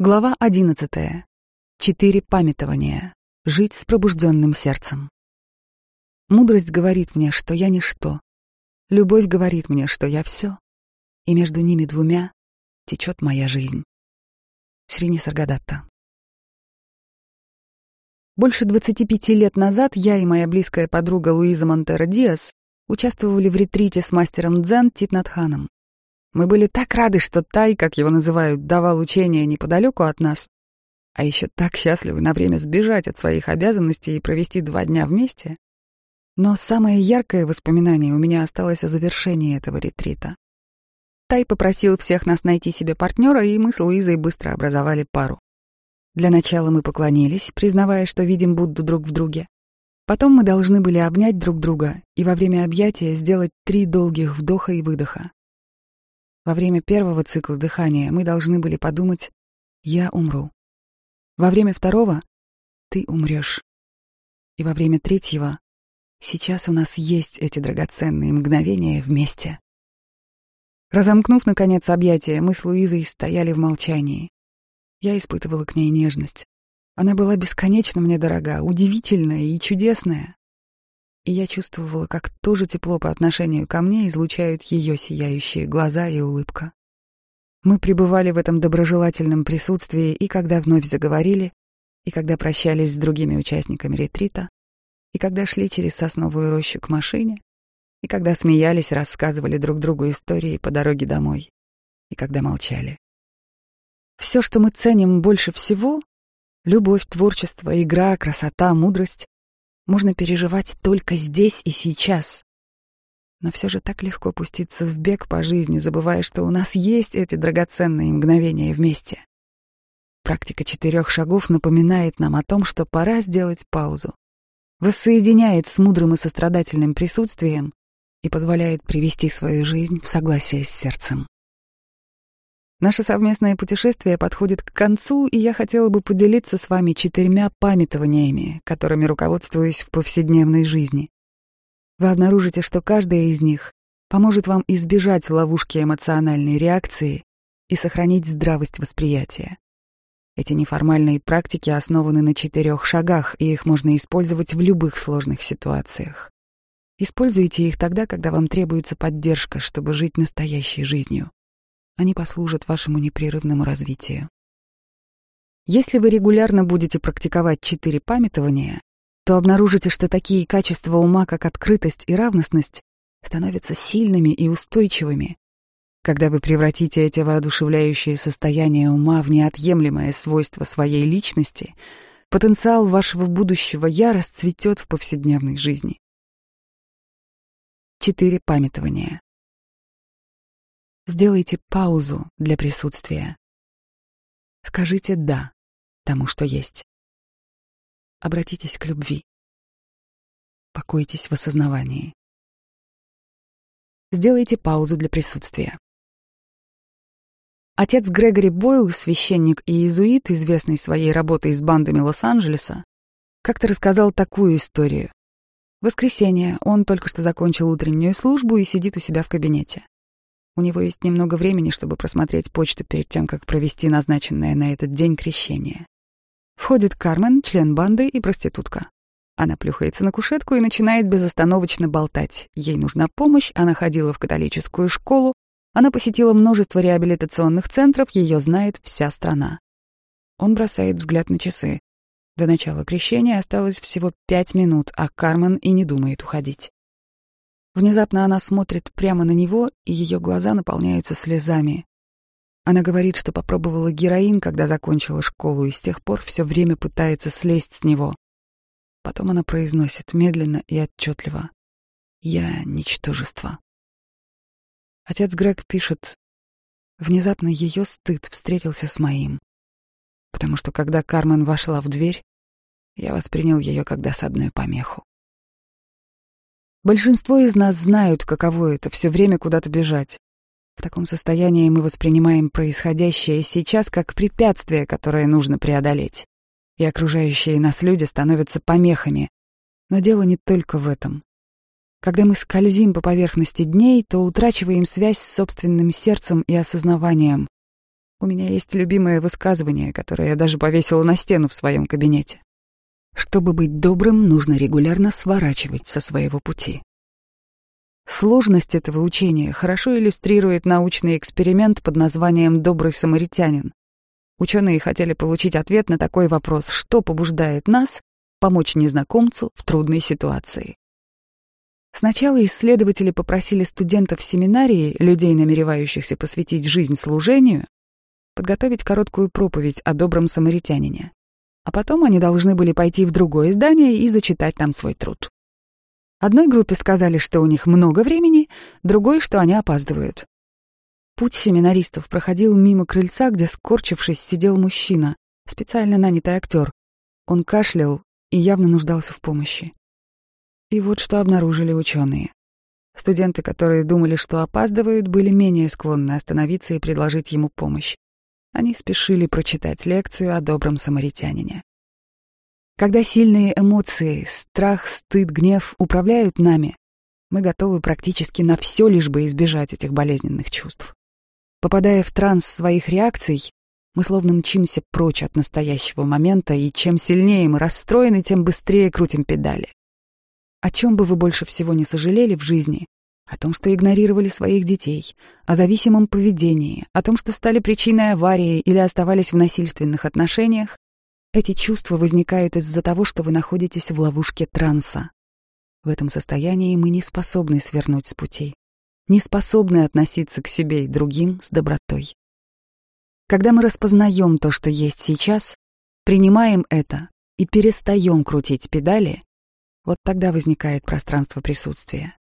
Глава одиннадцатая. Четыре памятования. Жить с пробужденным сердцем. Мудрость говорит мне, что я ничто. Любовь говорит мне, что я все. И между ними двумя течет моя жизнь. Шрини Саргадатта. Больше 25 лет назад я и моя близкая подруга Луиза Монтера Диас участвовали в ретрите с мастером дзен Титнатханом. Мы были так рады, что Тай, как его называют, давал учение неподалеку от нас, а еще так счастливы на время сбежать от своих обязанностей и провести два дня вместе. Но самое яркое воспоминание у меня осталось о завершении этого ретрита. Тай попросил всех нас найти себе партнера, и мы с Луизой быстро образовали пару. Для начала мы поклонились, признавая, что видим Будду друг в друге. Потом мы должны были обнять друг друга и во время объятия сделать три долгих вдоха и выдоха. Во время первого цикла дыхания мы должны были подумать «я умру». Во время второго «ты умрешь». И во время третьего «сейчас у нас есть эти драгоценные мгновения вместе». Разомкнув, наконец, объятия, мы с Луизой стояли в молчании. Я испытывала к ней нежность. Она была бесконечно мне дорога, удивительная и чудесная и я чувствовала, как тоже тепло по отношению ко мне излучают ее сияющие глаза и улыбка. Мы пребывали в этом доброжелательном присутствии и когда вновь заговорили, и когда прощались с другими участниками ретрита, и когда шли через сосновую рощу к машине, и когда смеялись, рассказывали друг другу истории по дороге домой, и когда молчали. Все, что мы ценим больше всего — любовь, творчество, игра, красота, мудрость можно переживать только здесь и сейчас. Но все же так легко пуститься в бег по жизни, забывая, что у нас есть эти драгоценные мгновения вместе. Практика четырех шагов напоминает нам о том, что пора сделать паузу, воссоединяет с мудрым и сострадательным присутствием и позволяет привести свою жизнь в согласие с сердцем. Наше совместное путешествие подходит к концу, и я хотела бы поделиться с вами четырьмя памятованиями, которыми руководствуюсь в повседневной жизни. Вы обнаружите, что каждая из них поможет вам избежать ловушки эмоциональной реакции и сохранить здравость восприятия. Эти неформальные практики основаны на четырех шагах, и их можно использовать в любых сложных ситуациях. Используйте их тогда, когда вам требуется поддержка, чтобы жить настоящей жизнью. Они послужат вашему непрерывному развитию. Если вы регулярно будете практиковать четыре памятования, то обнаружите, что такие качества ума, как открытость и равностность, становятся сильными и устойчивыми. Когда вы превратите эти воодушевляющие состояния ума в неотъемлемое свойство своей личности, потенциал вашего будущего я расцветет в повседневной жизни. Четыре памятования. Сделайте паузу для присутствия. Скажите «да» тому, что есть. Обратитесь к любви. Покойтесь в осознавании. Сделайте паузу для присутствия. Отец Грегори Бойл, священник и иезуит, известный своей работой с бандами Лос-Анджелеса, как-то рассказал такую историю. В воскресенье он только что закончил утреннюю службу и сидит у себя в кабинете. У него есть немного времени, чтобы просмотреть почту перед тем, как провести назначенное на этот день крещение. Входит Кармен, член банды и проститутка. Она плюхается на кушетку и начинает безостановочно болтать. Ей нужна помощь, она ходила в католическую школу, она посетила множество реабилитационных центров, ее знает вся страна. Он бросает взгляд на часы. До начала крещения осталось всего пять минут, а Кармен и не думает уходить. Внезапно она смотрит прямо на него, и ее глаза наполняются слезами. Она говорит, что попробовала героин, когда закончила школу, и с тех пор все время пытается слезть с него. Потом она произносит медленно и отчетливо. «Я — ничтожество». Отец Грег пишет, внезапно ее стыд встретился с моим, потому что когда Кармен вошла в дверь, я воспринял ее как досадную помеху. Большинство из нас знают, каково это все время куда-то бежать. В таком состоянии мы воспринимаем происходящее сейчас как препятствие, которое нужно преодолеть. И окружающие нас люди становятся помехами. Но дело не только в этом. Когда мы скользим по поверхности дней, то утрачиваем связь с собственным сердцем и осознаванием. У меня есть любимое высказывание, которое я даже повесила на стену в своем кабинете. Чтобы быть добрым, нужно регулярно сворачивать со своего пути. Сложность этого учения хорошо иллюстрирует научный эксперимент под названием «Добрый самаритянин». Ученые хотели получить ответ на такой вопрос, что побуждает нас помочь незнакомцу в трудной ситуации. Сначала исследователи попросили студентов семинарии, людей, намеревающихся посвятить жизнь служению, подготовить короткую проповедь о добром самаритянине. А потом они должны были пойти в другое здание и зачитать там свой труд. Одной группе сказали, что у них много времени, другой, что они опаздывают. Путь семинаристов проходил мимо крыльца, где, скорчившись, сидел мужчина, специально нанятый актер. Он кашлял и явно нуждался в помощи. И вот что обнаружили ученые. Студенты, которые думали, что опаздывают, были менее склонны остановиться и предложить ему помощь. Они спешили прочитать лекцию о добром самаритянине. Когда сильные эмоции, страх, стыд, гнев управляют нами, мы готовы практически на все, лишь бы избежать этих болезненных чувств. Попадая в транс своих реакций, мы словно мчимся прочь от настоящего момента, и чем сильнее мы расстроены, тем быстрее крутим педали. О чем бы вы больше всего не сожалели в жизни? О том, что игнорировали своих детей, о зависимом поведении, о том, что стали причиной аварии или оставались в насильственных отношениях. Эти чувства возникают из-за того, что вы находитесь в ловушке транса. В этом состоянии мы не способны свернуть с пути, не способны относиться к себе и другим с добротой. Когда мы распознаем то, что есть сейчас, принимаем это и перестаем крутить педали, вот тогда возникает пространство присутствия.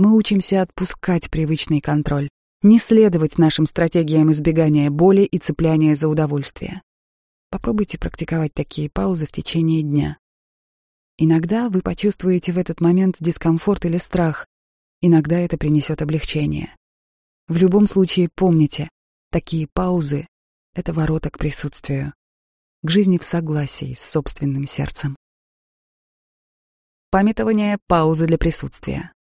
Мы учимся отпускать привычный контроль, не следовать нашим стратегиям избегания боли и цепляния за удовольствие. Попробуйте практиковать такие паузы в течение дня. Иногда вы почувствуете в этот момент дискомфорт или страх, иногда это принесет облегчение. В любом случае помните, такие паузы — это ворота к присутствию, к жизни в согласии с собственным сердцем. Памятование паузы для присутствия.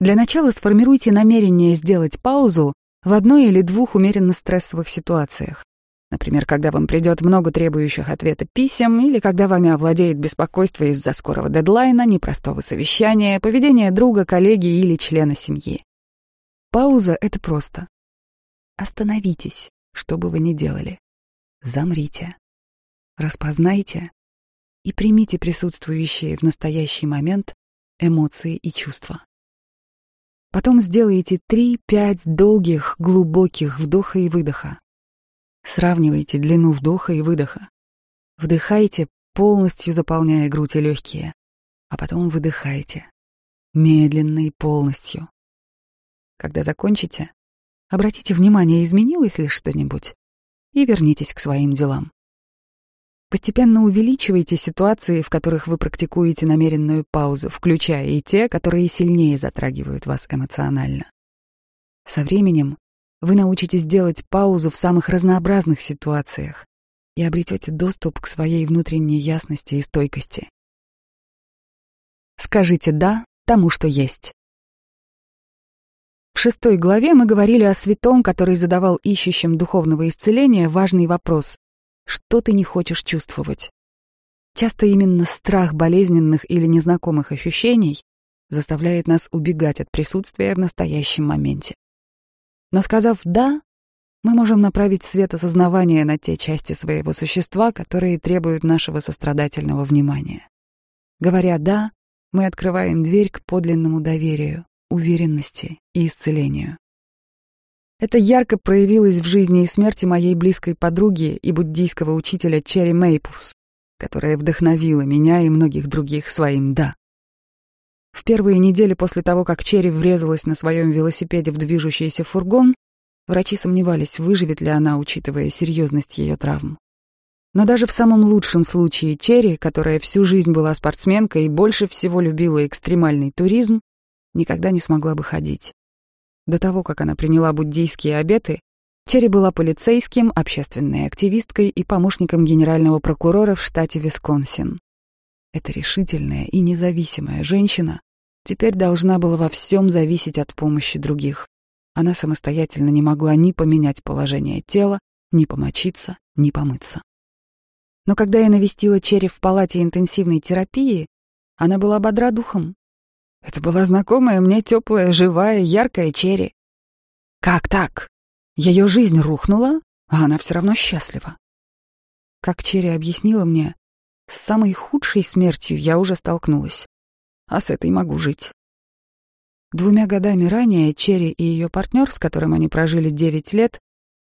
Для начала сформируйте намерение сделать паузу в одной или двух умеренно стрессовых ситуациях. Например, когда вам придет много требующих ответа писем или когда вами овладеет беспокойство из-за скорого дедлайна, непростого совещания, поведения друга, коллеги или члена семьи. Пауза — это просто. Остановитесь, что бы вы ни делали. Замрите. Распознайте и примите присутствующие в настоящий момент эмоции и чувства. Потом сделайте три-пять долгих, глубоких вдоха и выдоха. Сравнивайте длину вдоха и выдоха. Вдыхайте, полностью заполняя грудь и легкие, а потом выдыхайте, медленно и полностью. Когда закончите, обратите внимание, изменилось ли что-нибудь, и вернитесь к своим делам. Постепенно увеличивайте ситуации, в которых вы практикуете намеренную паузу, включая и те, которые сильнее затрагивают вас эмоционально. Со временем вы научитесь делать паузу в самых разнообразных ситуациях и обретете доступ к своей внутренней ясности и стойкости. Скажите «да» тому, что есть. В шестой главе мы говорили о святом, который задавал ищущим духовного исцеления важный вопрос что ты не хочешь чувствовать. Часто именно страх болезненных или незнакомых ощущений заставляет нас убегать от присутствия в настоящем моменте. Но сказав «да», мы можем направить свет осознавания на те части своего существа, которые требуют нашего сострадательного внимания. Говоря «да», мы открываем дверь к подлинному доверию, уверенности и исцелению. Это ярко проявилось в жизни и смерти моей близкой подруги и буддийского учителя Черри Мейплс, которая вдохновила меня и многих других своим «да». В первые недели после того, как Черри врезалась на своем велосипеде в движущийся фургон, врачи сомневались, выживет ли она, учитывая серьезность ее травм. Но даже в самом лучшем случае Черри, которая всю жизнь была спортсменкой и больше всего любила экстремальный туризм, никогда не смогла бы ходить. До того, как она приняла буддийские обеты, Черри была полицейским, общественной активисткой и помощником генерального прокурора в штате Висконсин. Эта решительная и независимая женщина теперь должна была во всем зависеть от помощи других, Она самостоятельно не могла ни поменять положение тела, ни помочиться, ни помыться. Но когда я навестила Черри в палате интенсивной терапии, она была бодра духом. Это была знакомая мне теплая, живая, яркая Черри. Как так? Ее жизнь рухнула, а она все равно счастлива. Как Черри объяснила мне, с самой худшей смертью я уже столкнулась, а с этой могу жить. Двумя годами ранее Черри и ее партнер, с которым они прожили девять лет,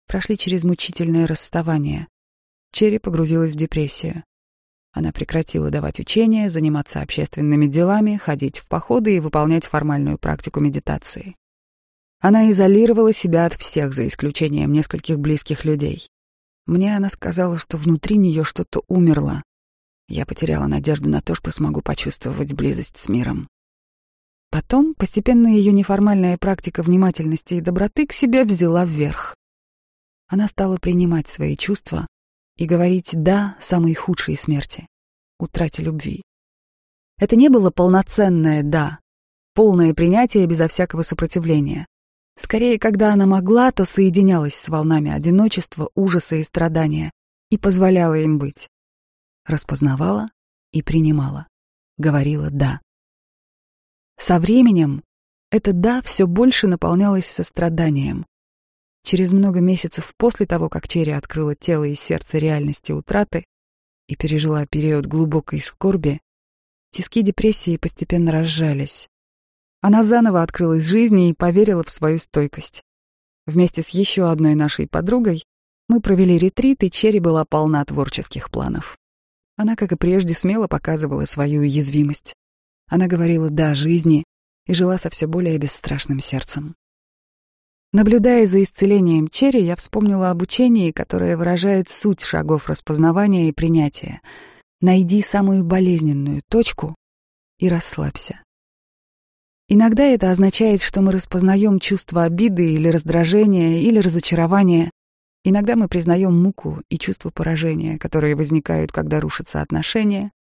прошли через мучительное расставание. Черри погрузилась в депрессию. Она прекратила давать учения, заниматься общественными делами, ходить в походы и выполнять формальную практику медитации. Она изолировала себя от всех, за исключением нескольких близких людей. Мне она сказала, что внутри нее что-то умерло. Я потеряла надежду на то, что смогу почувствовать близость с миром. Потом постепенно ее неформальная практика внимательности и доброты к себе взяла вверх. Она стала принимать свои чувства и говорить «да» самой худшей смерти — утрате любви. Это не было полноценное «да», полное принятие безо всякого сопротивления. Скорее, когда она могла, то соединялась с волнами одиночества, ужаса и страдания и позволяла им быть. Распознавала и принимала. Говорила «да». Со временем это «да» все больше наполнялось состраданием. Через много месяцев после того, как Черри открыла тело и сердце реальности утраты и пережила период глубокой скорби, тиски депрессии постепенно разжались. Она заново открылась жизни и поверила в свою стойкость. Вместе с еще одной нашей подругой мы провели ретрит, и Черри была полна творческих планов. Она, как и прежде, смело показывала свою уязвимость. Она говорила «да» жизни и жила со все более бесстрашным сердцем. Наблюдая за исцелением Черри, я вспомнила об учении, которое выражает суть шагов распознавания и принятия. Найди самую болезненную точку и расслабься. Иногда это означает, что мы распознаем чувство обиды или раздражения или разочарования. Иногда мы признаем муку и чувство поражения, которые возникают, когда рушатся отношения,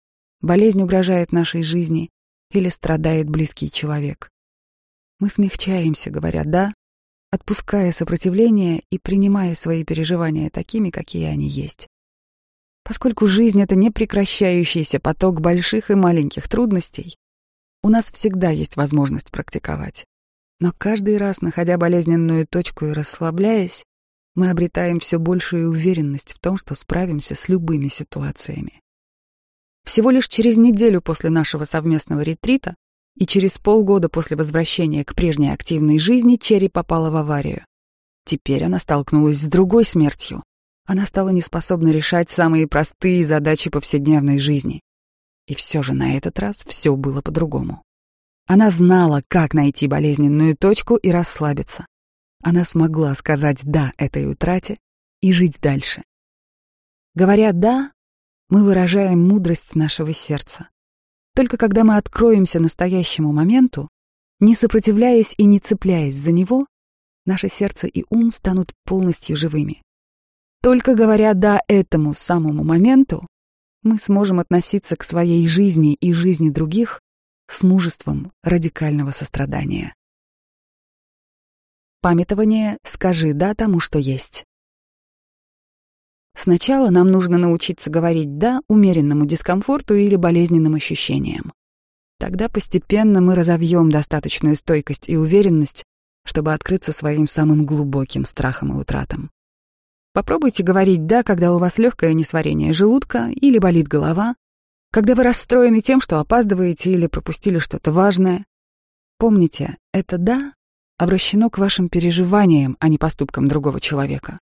болезнь угрожает нашей жизни или страдает близкий человек. Мы смягчаемся, говоря «да», отпуская сопротивление и принимая свои переживания такими, какие они есть. Поскольку жизнь — это непрекращающийся поток больших и маленьких трудностей, у нас всегда есть возможность практиковать. Но каждый раз, находя болезненную точку и расслабляясь, мы обретаем все большую уверенность в том, что справимся с любыми ситуациями. Всего лишь через неделю после нашего совместного ретрита и через полгода после возвращения к прежней активной жизни Черри попала в аварию. Теперь она столкнулась с другой смертью. Она стала неспособна решать самые простые задачи повседневной жизни. И все же на этот раз все было по-другому. Она знала, как найти болезненную точку и расслабиться. Она смогла сказать «да» этой утрате и жить дальше. Говоря «да», мы выражаем мудрость нашего сердца. Только когда мы откроемся настоящему моменту, не сопротивляясь и не цепляясь за него, наше сердце и ум станут полностью живыми. Только говоря «да» этому самому моменту, мы сможем относиться к своей жизни и жизни других с мужеством радикального сострадания. Памятование «скажи да тому, что есть». Сначала нам нужно научиться говорить «да» умеренному дискомфорту или болезненным ощущениям. Тогда постепенно мы разовьем достаточную стойкость и уверенность, чтобы открыться своим самым глубоким страхам и утратам. Попробуйте говорить «да», когда у вас легкое несварение желудка или болит голова, когда вы расстроены тем, что опаздываете или пропустили что-то важное. Помните, это «да» обращено к вашим переживаниям, а не поступкам другого человека.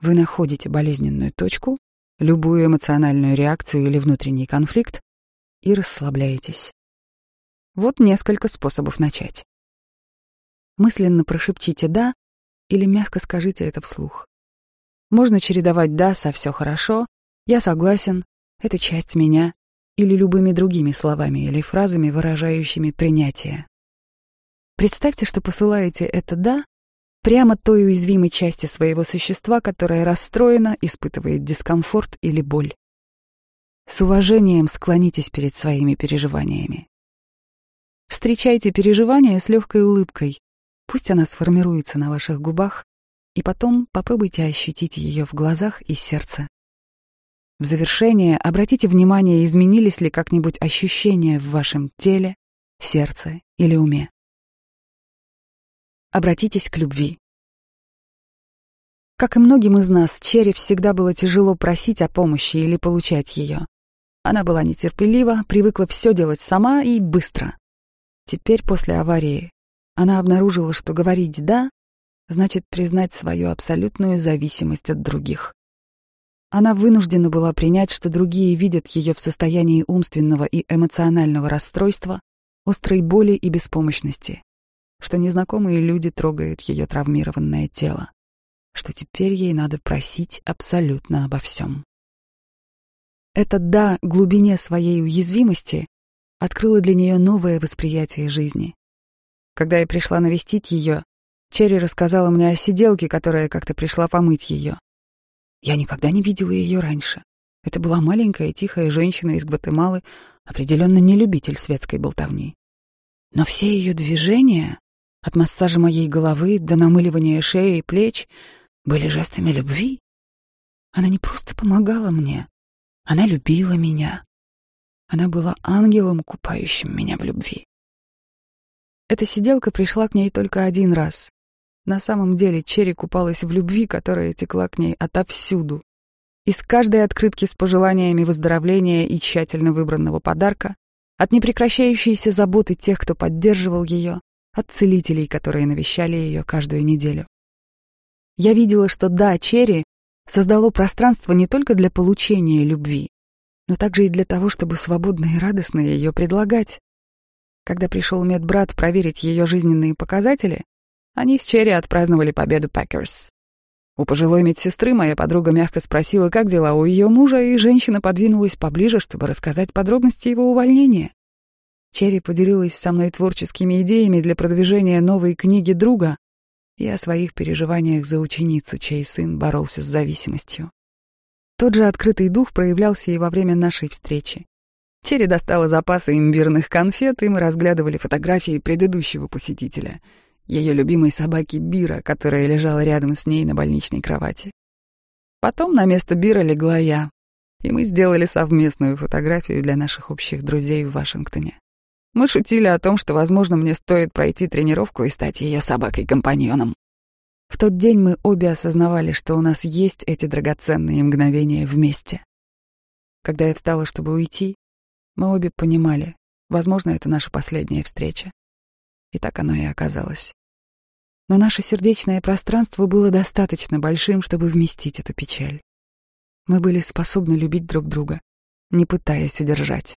Вы находите болезненную точку, любую эмоциональную реакцию или внутренний конфликт и расслабляетесь. Вот несколько способов начать. Мысленно прошепчите «да» или мягко скажите это вслух. Можно чередовать «да» со «все хорошо», «я согласен», «это часть меня» или любыми другими словами или фразами, выражающими принятие. Представьте, что посылаете это «да» прямо той уязвимой части своего существа, которая расстроена, испытывает дискомфорт или боль. С уважением склонитесь перед своими переживаниями. Встречайте переживания с легкой улыбкой, Пусть она сформируется на ваших губах, и потом попробуйте ощутить ее в глазах и сердце. В завершение обратите внимание, изменились ли как-нибудь ощущения в вашем теле, сердце или уме. Обратитесь к любви. Как и многим из нас, Черри всегда было тяжело просить о помощи или получать ее. Она была нетерпелива, привыкла все делать сама и быстро. Теперь, после аварии, она обнаружила, что говорить «да» значит признать свою абсолютную зависимость от других. Она вынуждена была принять, что другие видят ее в состоянии умственного и эмоционального расстройства, острой боли и беспомощности, что незнакомые люди трогают ее травмированное тело что теперь ей надо просить абсолютно обо всем. Это «да» глубине своей уязвимости открыло для нее новое восприятие жизни. Когда я пришла навестить ее, Черри рассказала мне о сиделке, которая как-то пришла помыть ее. Я никогда не видела ее раньше. Это была маленькая тихая женщина из Гватемалы, определенно не любитель светской болтовни. Но все ее движения, от массажа моей головы до намыливания шеи и плеч, были жестами любви. Она не просто помогала мне, она любила меня. Она была ангелом, купающим меня в любви. Эта сиделка пришла к ней только один раз. На самом деле Черри купалась в любви, которая текла к ней отовсюду. Из каждой открытки с пожеланиями выздоровления и тщательно выбранного подарка, от непрекращающейся заботы тех, кто поддерживал ее, от целителей, которые навещали ее каждую неделю. Я видела, что да, Черри создало пространство не только для получения любви, но также и для того, чтобы свободно и радостно ее предлагать. Когда пришел медбрат проверить ее жизненные показатели, они с Черри отпраздновали победу Пакерс. У пожилой медсестры моя подруга мягко спросила, как дела у ее мужа, и женщина подвинулась поближе, чтобы рассказать подробности его увольнения. Черри поделилась со мной творческими идеями для продвижения новой книги друга, и о своих переживаниях за ученицу, чей сын боролся с зависимостью. Тот же открытый дух проявлялся и во время нашей встречи. Черри достала запасы имбирных конфет, и мы разглядывали фотографии предыдущего посетителя, ее любимой собаки Бира, которая лежала рядом с ней на больничной кровати. Потом на место Бира легла я, и мы сделали совместную фотографию для наших общих друзей в Вашингтоне. Мы шутили о том, что, возможно, мне стоит пройти тренировку и стать ее собакой-компаньоном. В тот день мы обе осознавали, что у нас есть эти драгоценные мгновения вместе. Когда я встала, чтобы уйти, мы обе понимали, возможно, это наша последняя встреча. И так оно и оказалось. Но наше сердечное пространство было достаточно большим, чтобы вместить эту печаль. Мы были способны любить друг друга, не пытаясь удержать.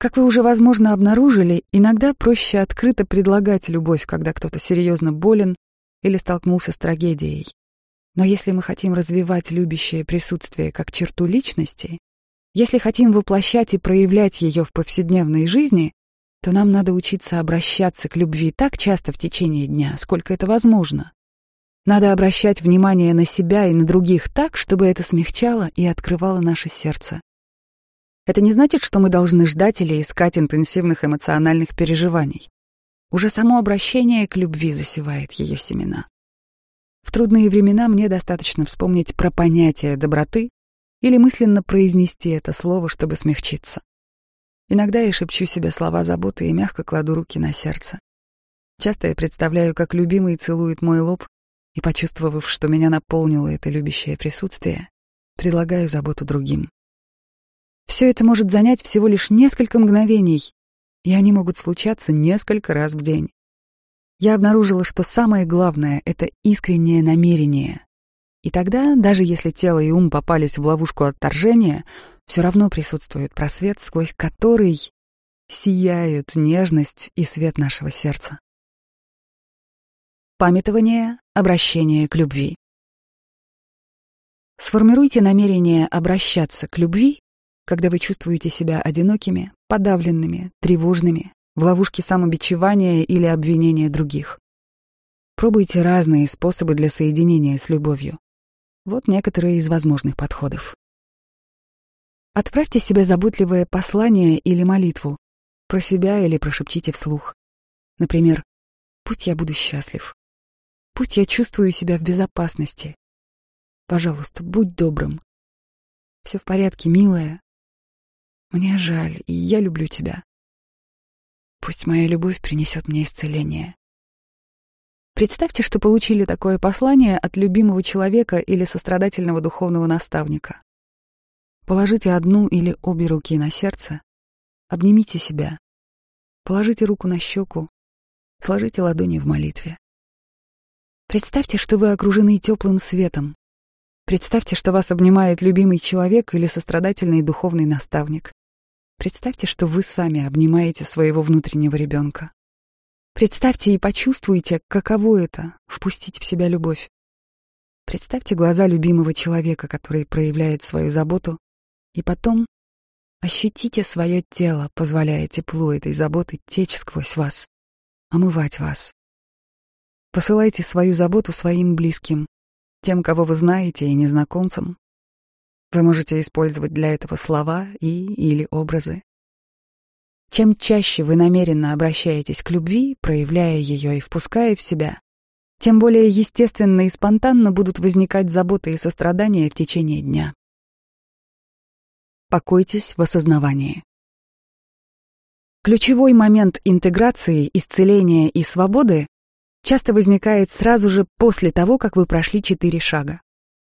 Как вы уже, возможно, обнаружили, иногда проще открыто предлагать любовь, когда кто-то серьезно болен или столкнулся с трагедией. Но если мы хотим развивать любящее присутствие как черту личности, если хотим воплощать и проявлять ее в повседневной жизни, то нам надо учиться обращаться к любви так часто в течение дня, сколько это возможно. Надо обращать внимание на себя и на других так, чтобы это смягчало и открывало наше сердце. Это не значит, что мы должны ждать или искать интенсивных эмоциональных переживаний. Уже само обращение к любви засевает ее семена. В трудные времена мне достаточно вспомнить про понятие доброты или мысленно произнести это слово, чтобы смягчиться. Иногда я шепчу себе слова заботы и мягко кладу руки на сердце. Часто я представляю, как любимый целует мой лоб, и, почувствовав, что меня наполнило это любящее присутствие, предлагаю заботу другим. Все это может занять всего лишь несколько мгновений, и они могут случаться несколько раз в день. Я обнаружила, что самое главное — это искреннее намерение. И тогда, даже если тело и ум попались в ловушку отторжения, все равно присутствует просвет, сквозь который сияют нежность и свет нашего сердца. Памятование, обращение к любви. Сформируйте намерение обращаться к любви когда вы чувствуете себя одинокими, подавленными, тревожными, в ловушке самобичевания или обвинения других. Пробуйте разные способы для соединения с любовью. Вот некоторые из возможных подходов. Отправьте себе заботливое послание или молитву, про себя или прошепчите вслух. Например, Пусть я буду счастлив. Пусть я чувствую себя в безопасности. Пожалуйста, будь добрым. Все в порядке, милая. Мне жаль, и я люблю тебя. Пусть моя любовь принесет мне исцеление. Представьте, что получили такое послание от любимого человека или сострадательного духовного наставника. Положите одну или обе руки на сердце, обнимите себя, положите руку на щеку, сложите ладони в молитве. Представьте, что вы окружены теплым светом. Представьте, что вас обнимает любимый человек или сострадательный духовный наставник. Представьте, что вы сами обнимаете своего внутреннего ребенка. Представьте и почувствуйте, каково это — впустить в себя любовь. Представьте глаза любимого человека, который проявляет свою заботу, и потом ощутите свое тело, позволяя теплу этой заботы течь сквозь вас, омывать вас. Посылайте свою заботу своим близким, тем, кого вы знаете, и незнакомцам. Вы можете использовать для этого слова и или образы. Чем чаще вы намеренно обращаетесь к любви, проявляя ее и впуская в себя, тем более естественно и спонтанно будут возникать заботы и сострадания в течение дня. Покойтесь в осознавании. Ключевой момент интеграции, исцеления и свободы часто возникает сразу же после того, как вы прошли четыре шага.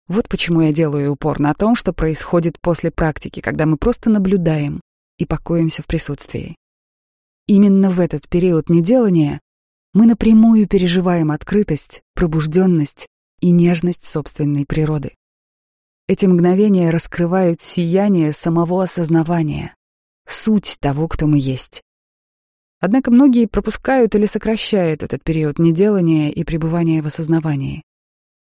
Вот почему я делаю упор на том, что происходит после практики, когда мы просто наблюдаем, и покоимся в присутствии. Именно в этот период неделания мы напрямую переживаем открытость, пробужденность и нежность собственной природы. Эти мгновения раскрывают сияние самого осознавания, суть того, кто мы есть. Однако многие пропускают или сокращают этот период неделания и пребывания в осознавании.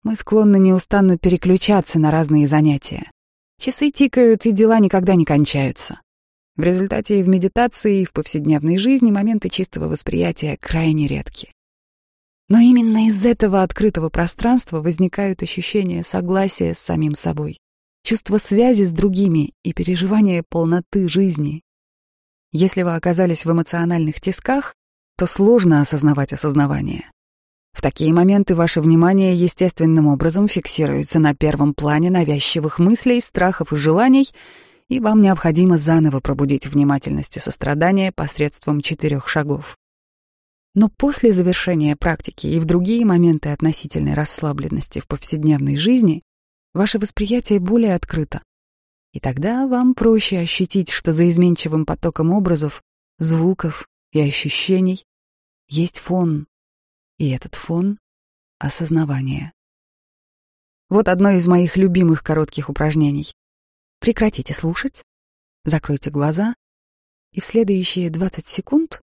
Мы склонны неустанно переключаться на разные занятия. Часы тикают, и дела никогда не кончаются. В результате и в медитации, и в повседневной жизни моменты чистого восприятия крайне редки. Но именно из этого открытого пространства возникают ощущения согласия с самим собой, чувство связи с другими и переживание полноты жизни. Если вы оказались в эмоциональных тисках, то сложно осознавать осознавание. В такие моменты ваше внимание естественным образом фиксируется на первом плане навязчивых мыслей, страхов и желаний — и вам необходимо заново пробудить внимательность и сострадание посредством четырех шагов. Но после завершения практики и в другие моменты относительной расслабленности в повседневной жизни ваше восприятие более открыто. И тогда вам проще ощутить, что за изменчивым потоком образов, звуков и ощущений есть фон, и этот фон — осознавание. Вот одно из моих любимых коротких упражнений. Прекратите слушать, закройте глаза и в следующие 20 секунд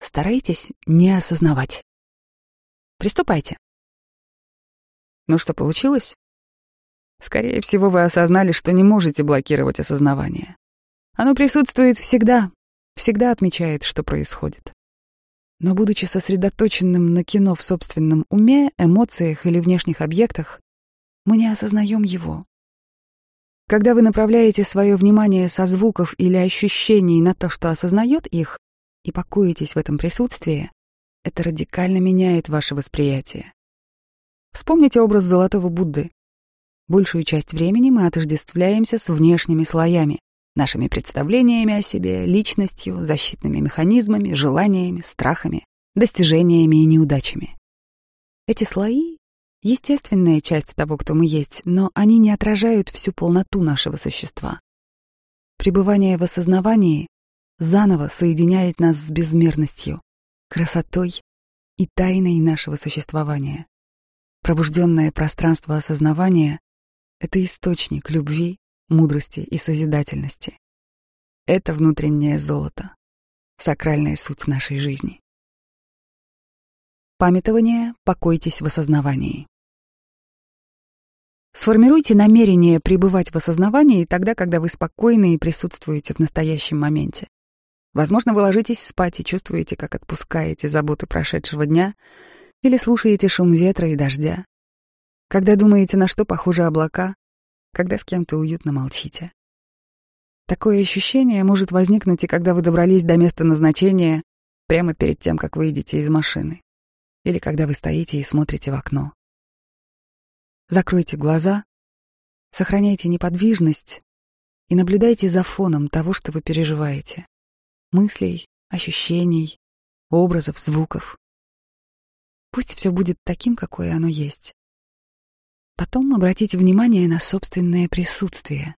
старайтесь не осознавать. Приступайте. Ну что, получилось? Скорее всего, вы осознали, что не можете блокировать осознавание. Оно присутствует всегда, всегда отмечает, что происходит. Но будучи сосредоточенным на кино в собственном уме, эмоциях или внешних объектах, мы не осознаем его, когда вы направляете свое внимание со звуков или ощущений на то, что осознает их, и покоитесь в этом присутствии, это радикально меняет ваше восприятие. Вспомните образ золотого Будды. Большую часть времени мы отождествляемся с внешними слоями, нашими представлениями о себе, личностью, защитными механизмами, желаниями, страхами, достижениями и неудачами. Эти слои естественная часть того, кто мы есть, но они не отражают всю полноту нашего существа. Пребывание в осознавании заново соединяет нас с безмерностью, красотой и тайной нашего существования. Пробужденное пространство осознавания — это источник любви, мудрости и созидательности. Это внутреннее золото, сакральная суть нашей жизни. Памятование «Покойтесь в осознавании». Сформируйте намерение пребывать в осознавании тогда, когда вы спокойны и присутствуете в настоящем моменте. Возможно, вы ложитесь спать и чувствуете, как отпускаете заботы прошедшего дня или слушаете шум ветра и дождя. Когда думаете, на что похожи облака, когда с кем-то уютно молчите. Такое ощущение может возникнуть и когда вы добрались до места назначения прямо перед тем, как выйдете из машины. или когда вы стоите и смотрите в окно. Закройте глаза, сохраняйте неподвижность и наблюдайте за фоном того, что вы переживаете. Мыслей, ощущений, образов, звуков. Пусть все будет таким, какое оно есть. Потом обратите внимание на собственное присутствие,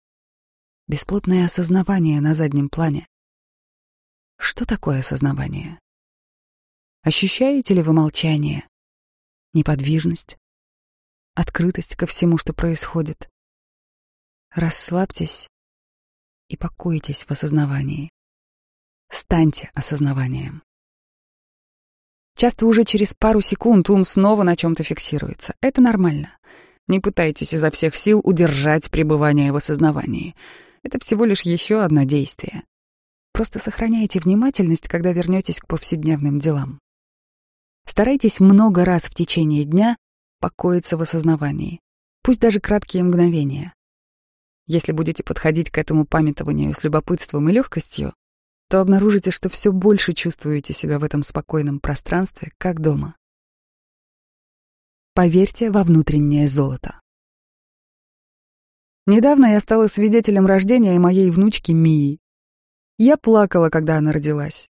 бесплотное осознавание на заднем плане. Что такое осознавание? Ощущаете ли вы молчание, неподвижность, открытость ко всему, что происходит? Расслабьтесь и покойтесь в осознавании. Станьте осознаванием. Часто уже через пару секунд ум снова на чем-то фиксируется. Это нормально. Не пытайтесь изо всех сил удержать пребывание в осознавании. Это всего лишь еще одно действие. Просто сохраняйте внимательность, когда вернетесь к повседневным делам. Старайтесь много раз в течение дня покоиться в осознавании, пусть даже краткие мгновения. Если будете подходить к этому памятованию с любопытством и легкостью, то обнаружите, что все больше чувствуете себя в этом спокойном пространстве, как дома. Поверьте во внутреннее золото. Недавно я стала свидетелем рождения моей внучки Мии. Я плакала, когда она родилась.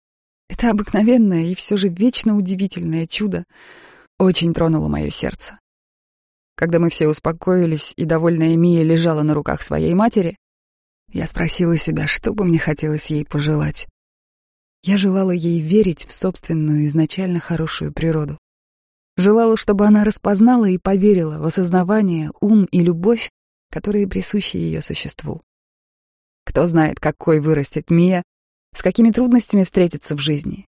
Это обыкновенное и все же вечно удивительное чудо очень тронуло мое сердце. Когда мы все успокоились, и довольная Мия лежала на руках своей матери, я спросила себя, что бы мне хотелось ей пожелать. Я желала ей верить в собственную изначально хорошую природу. Желала, чтобы она распознала и поверила в осознавание, ум и любовь, которые присущи ее существу. Кто знает, какой вырастет Мия, с какими трудностями встретиться в жизни?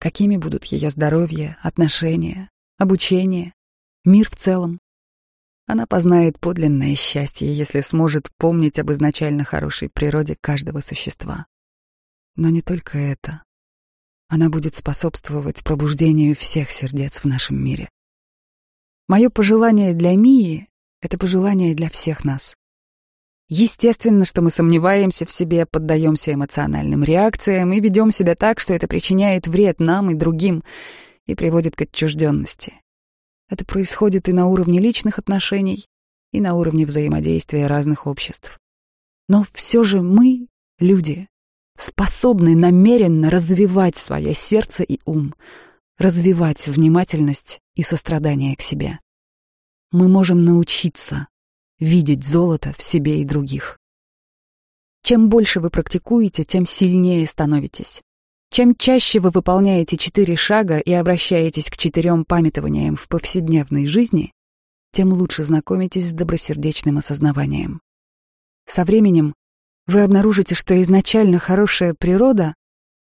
Какими будут ее здоровье, отношения, обучение, мир в целом? Она познает подлинное счастье, если сможет помнить об изначально хорошей природе каждого существа. Но не только это. Она будет способствовать пробуждению всех сердец в нашем мире. Мое пожелание для Мии — это пожелание для всех нас. Естественно, что мы сомневаемся в себе, поддаемся эмоциональным реакциям и ведем себя так, что это причиняет вред нам и другим и приводит к отчужденности. Это происходит и на уровне личных отношений, и на уровне взаимодействия разных обществ. Но все же мы, люди, способны намеренно развивать свое сердце и ум, развивать внимательность и сострадание к себе. Мы можем научиться видеть золото в себе и других. Чем больше вы практикуете, тем сильнее становитесь. Чем чаще вы выполняете четыре шага и обращаетесь к четырем памятованиям в повседневной жизни, тем лучше знакомитесь с добросердечным осознаванием. Со временем вы обнаружите, что изначально хорошая природа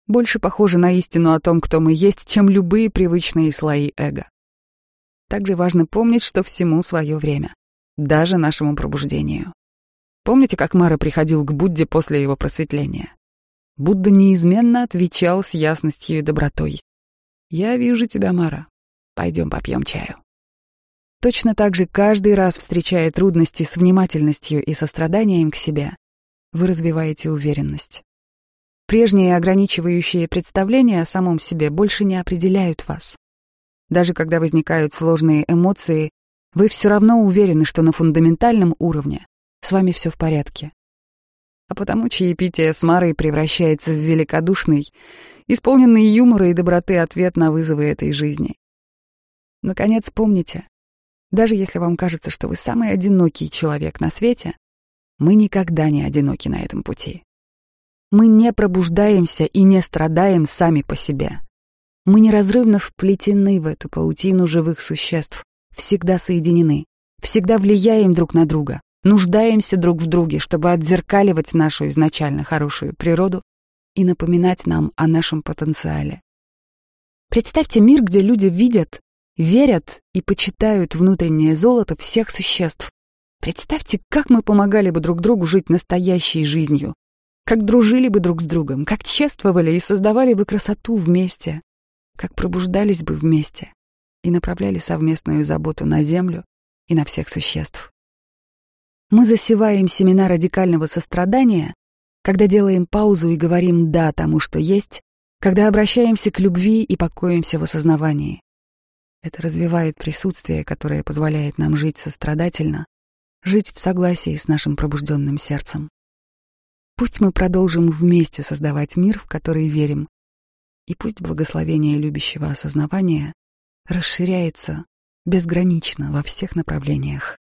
больше похожа на истину о том, кто мы есть, чем любые привычные слои эго. Также важно помнить, что всему свое время даже нашему пробуждению. Помните, как Мара приходил к Будде после его просветления? Будда неизменно отвечал с ясностью и добротой. «Я вижу тебя, Мара. Пойдем попьем чаю». Точно так же каждый раз, встречая трудности с внимательностью и состраданием к себе, вы развиваете уверенность. Прежние ограничивающие представления о самом себе больше не определяют вас. Даже когда возникают сложные эмоции, вы все равно уверены, что на фундаментальном уровне с вами все в порядке. А потому чаепитие с Марой превращается в великодушный, исполненный юмора и доброты ответ на вызовы этой жизни. Наконец, помните, даже если вам кажется, что вы самый одинокий человек на свете, мы никогда не одиноки на этом пути. Мы не пробуждаемся и не страдаем сами по себе. Мы неразрывно вплетены в эту паутину живых существ, всегда соединены, всегда влияем друг на друга, нуждаемся друг в друге, чтобы отзеркаливать нашу изначально хорошую природу и напоминать нам о нашем потенциале. Представьте мир, где люди видят, верят и почитают внутреннее золото всех существ. Представьте, как мы помогали бы друг другу жить настоящей жизнью, как дружили бы друг с другом, как чествовали и создавали бы красоту вместе, как пробуждались бы вместе и направляли совместную заботу на Землю и на всех существ. Мы засеваем семена радикального сострадания, когда делаем паузу и говорим «да» тому, что есть, когда обращаемся к любви и покоимся в осознавании. Это развивает присутствие, которое позволяет нам жить сострадательно, жить в согласии с нашим пробужденным сердцем. Пусть мы продолжим вместе создавать мир, в который верим, и пусть благословение любящего осознавания расширяется безгранично во всех направлениях.